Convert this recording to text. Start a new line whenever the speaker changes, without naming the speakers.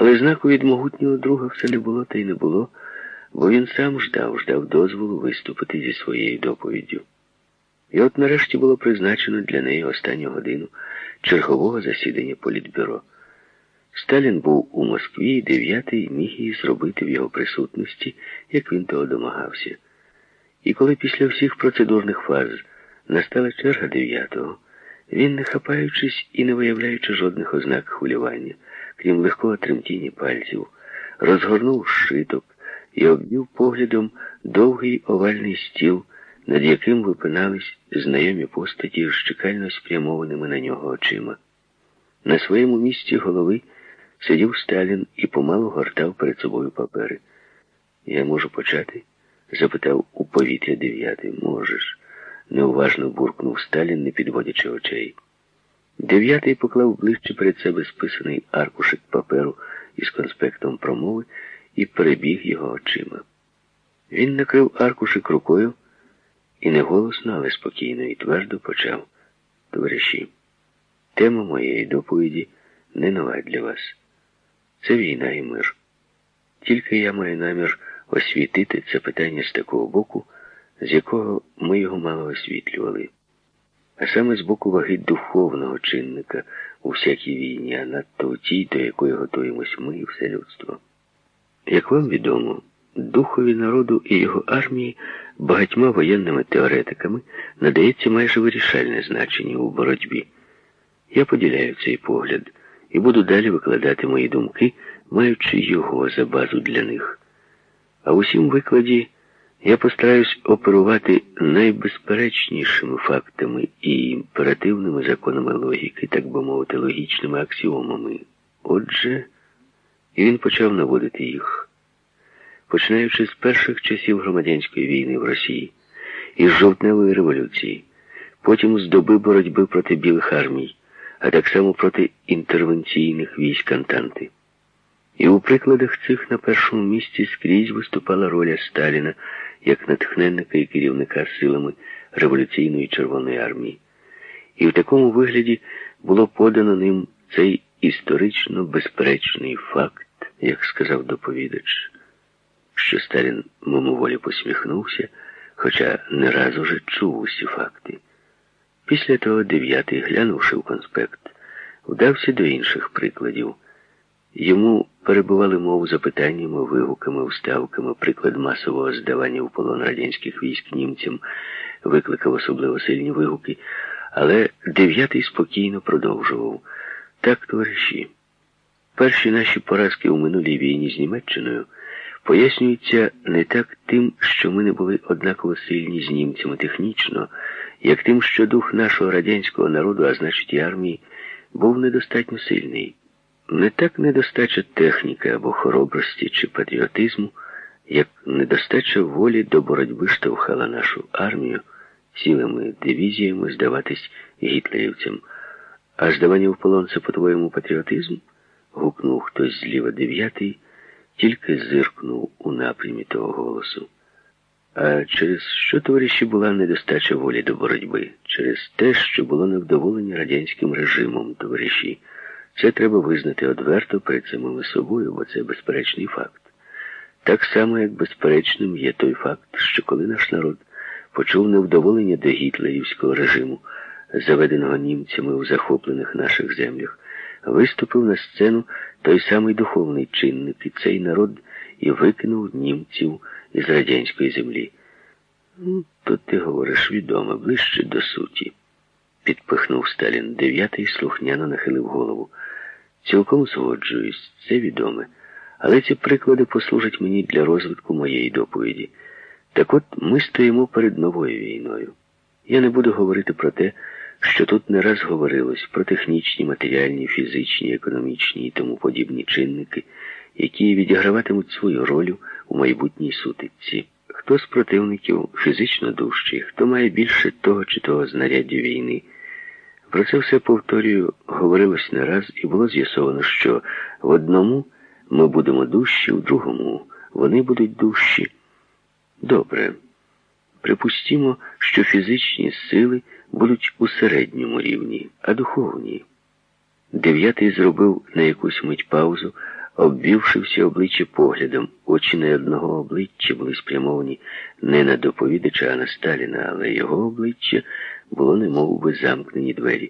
Але знаку від могутнього друга все не було та й не було, бо він сам ждав, ждав дозволу виступити зі своєю доповіддю. І от нарешті було призначено для неї останню годину чергового засідання політбюро. Сталін був у Москві, і дев'ятий міг її зробити в його присутності, як він того домагався. І коли після всіх процедурних фаз настала черга дев'ятого, він, не хапаючись і не виявляючи жодних ознак хвилювання, крім легкого тремтіння пальців, розгорнув шиток і обвів поглядом довгий овальний стіл, над яким випинались знайомі постаті з чекально спрямованими на нього очима. На своєму місці голови сидів Сталін і помалу гортав перед собою папери. Я можу почати? запитав у повітря дев'ятий. Можеш, неуважно буркнув Сталін, не підводячи очей. Дев'ятий поклав ближче перед себе списаний аркушик паперу із конспектом промови і перебіг його очима. Він накрив аркушик рукою і не голосно, але спокійно і твердо почав. Товариші, тема моєї доповіді не нова для вас. Це війна і мир. Тільки я маю намір освітити це питання з такого боку, з якого ми його мало освітлювали. А саме з боку ваги духовного чинника у всякій війні, а надто у тій, до якої готуємось ми і все людство. Як вам відомо, духові народу і його армії багатьма воєнними теоретиками надається майже вирішальне значення у боротьбі. Я поділяю цей погляд і буду далі викладати мої думки, маючи його за базу для них. А усім викладі я постараюсь оперувати найбезперечнішими фактами і імперативними законами логіки, так би мовити, логічними аксіомами. Отже, і він почав наводити їх. Починаючи з перших часів громадянської війни в Росії, із жовтневої революції, потім з доби боротьби проти білих армій, а так само проти інтервенційних військ Антанти. І у прикладах цих на першому місці скрізь виступала роля Сталіна як натхненника і керівника силами революційної Червоної армії. І в такому вигляді було подано ним цей історично безперечний факт, як сказав доповідач, що Сталін мимоволі посміхнувся, хоча не раз уже чув усі факти. Після того дев'ятий, глянувши в конспект, вдався до інших прикладів. Йому перебували мову запитаннями, вигуками, вставками, приклад масового здавання в полон радянських військ німцям викликав особливо сильні вигуки, але дев'ятий спокійно продовжував. Так, товариші, перші наші поразки у минулій війні з Німеччиною пояснюються не так тим, що ми не були однаково сильні з німцями технічно, як тим, що дух нашого радянського народу, а значить і армії, був недостатньо сильний. Не так недостача техніки або хоробрості чи патріотизму, як недостача волі до боротьби штовхала нашу армію цілими дивізіями здаватись гітлерівцям. А здавання в полон це, по-твоєму, патріотизм? гукнув хтось зліва дев'ятий, тільки зиркнув у напрямі того голосу. А через що, товариші, була недостача волі до боротьби? Через те, що було невдоволення радянським режимом, товариші. Це треба визнати одверто перед самими собою, бо це безперечний факт. Так само, як безперечним є той факт, що коли наш народ почув невдоволення до гітлерівського режиму, заведеного німцями у захоплених наших землях, виступив на сцену той самий духовний чинник, і цей народ і викинув німців із радянської землі. Ну, Тут ти говориш відомо, ближче до суті, підпихнув Сталін. Дев'ятий слухняно нахилив голову. Цілком згоджуюсь, це відоме. Але ці приклади послужать мені для розвитку моєї доповіді. Так от ми стоїмо перед новою війною. Я не буду говорити про те, що тут не раз говорилось, про технічні, матеріальні, фізичні, економічні і тому подібні чинники, які відіграватимуть свою роль у майбутній сутичці. Хто з противників фізично дужчий, хто має більше того чи того знаряддя війни. Про це все повторюю, говорилось не раз, і було з'ясовано, що в одному ми будемо дужчі, в другому вони будуть дужчі. Добре. Припустімо, що фізичні сили будуть у середньому рівні, а духовні. Дев'ятий зробив на якусь мить паузу, обвівши всі обличчя поглядом. Очі не одного обличчя були спрямовані не на доповідача, а на Сталіна, але його обличчя було немов би замкнені двері.